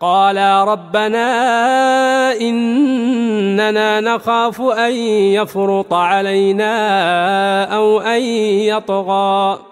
قالا ربنا إننا نخاف أن يفرط علينا أو أن يطغى.